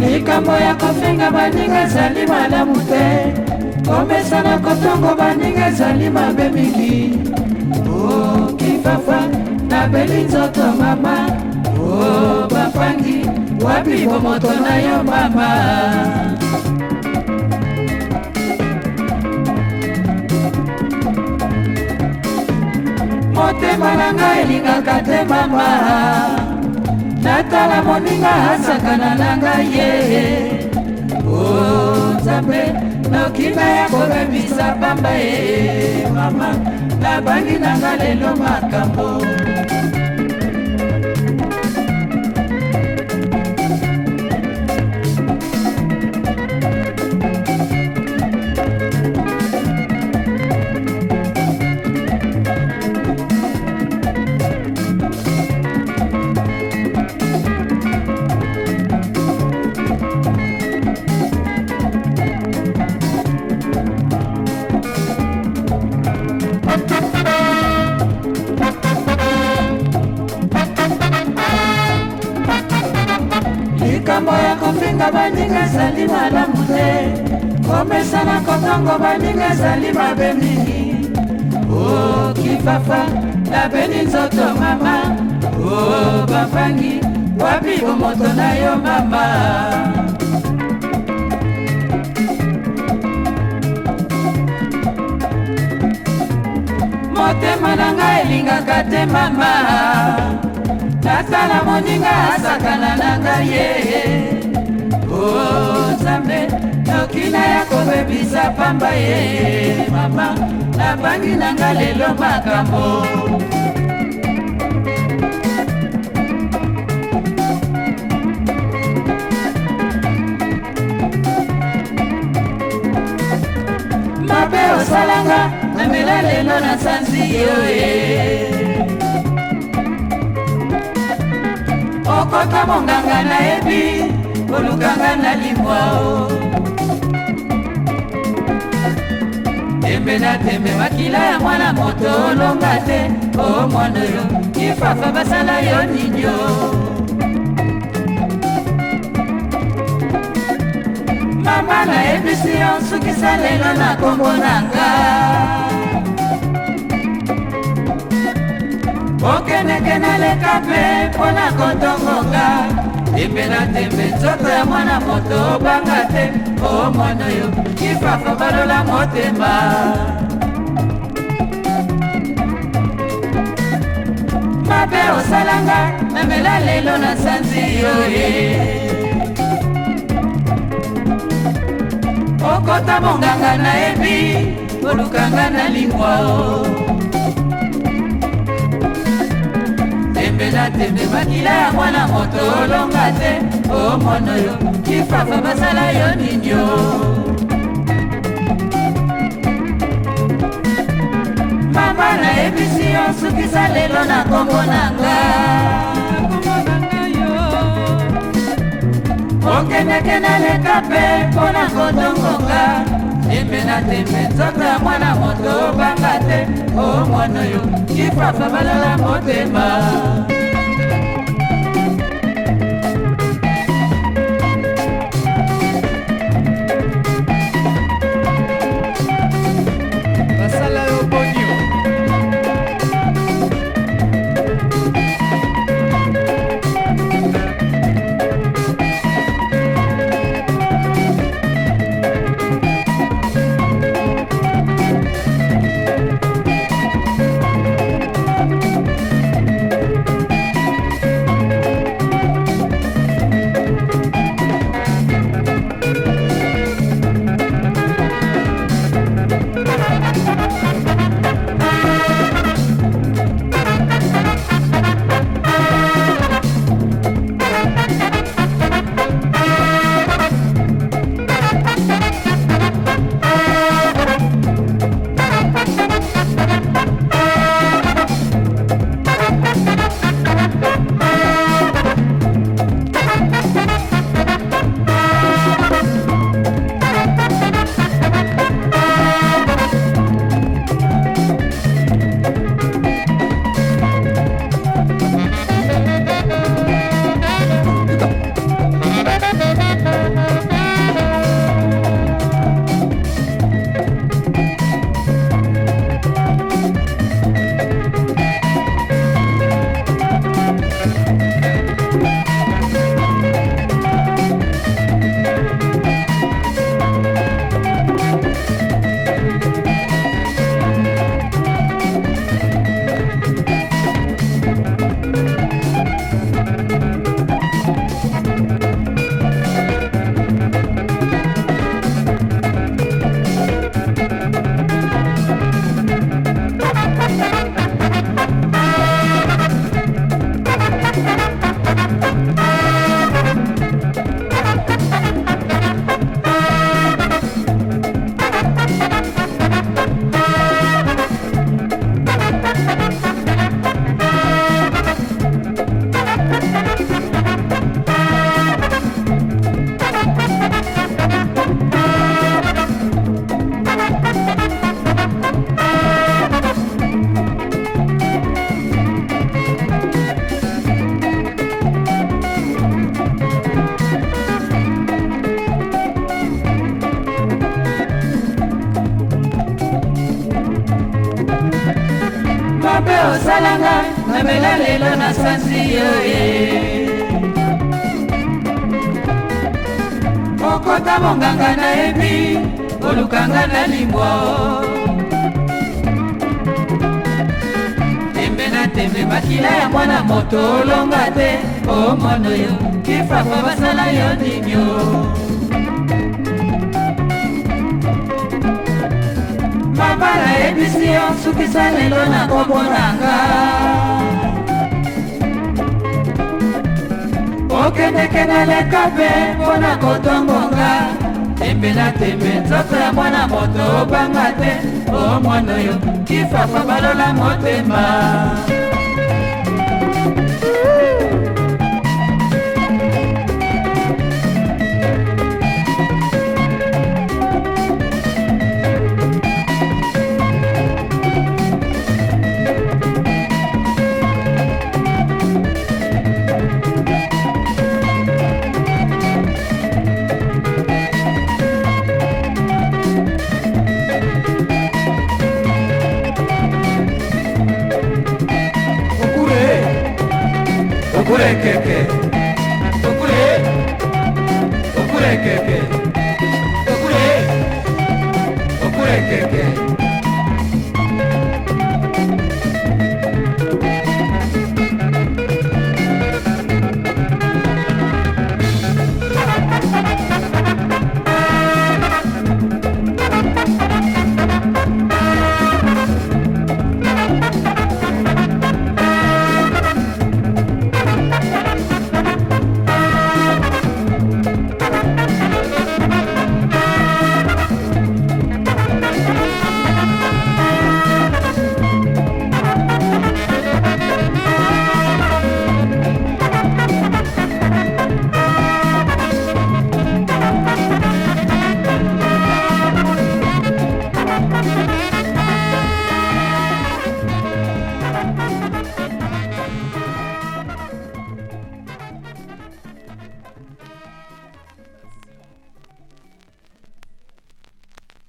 likambo ya kofenga baninga ezali malamu te komesana kotongo baninga ezali mabe mingi okifafa oh, nabeli nzoto mama o oh, bapangi wapi bomoto na yo mama motema na ngai elingaka te mama natala moninga asakana na ngai ye o oh, nzambe nokiba ya kobebisa pamba ye mama nabandi nanga lelo makambo komesana kotongo baninga ezali mabe mingi okifafa nabeni nzoto mama o bafangi wapi bomoto na yo mama motema na ngai elingaka te mama natala moninga asakana na ngai ye o oh, nzambe nokina ya kobebisa pamba ye mama nabangi nanga lelo makambo mabe osalanga namela lelo na sanzi yoye okota monganga nayebi kolukanga na limwa o tembe na tembe makila ya mwana moto olonga te o mwana yo kifafa basala yo ninyo mama na yebisi yo nsukisa lelo na kombo na nga okendeke naleka mpe mpo na kotongonga tembe na tembe nzoto ya mwana moto obanga te o oh, mwana yo kifafa balola motema mabe osalanga memela lelo na sanzi yoye okota monganga nayebi kolukanga na lingwa o sembela tembe makila ya mwana moto olonga te omono yo kifafa basala yo nini o mama nayebisi yo sukisa lelo na kombo na nga okendeke naleka mpe mpo na kotongonga tembe na tembe nzoto ya mwana moto obanga te omwana yo kifafa balala motema omemela lelo na sanzi yo ye okota bonganga nayebi kolukanga na limbwa tembe na tembe makila ya mwana moto olonga te omono yo kifako basala yo ndimio mabala yebisi yo sukisa lelo na kobonanga okendeke naleka mpe mpo na kotongonga tembe na tembe nzoto ya mwana moto obanga te o oh, mwana oyo kifafa balola motema okulekeke okule okulekeke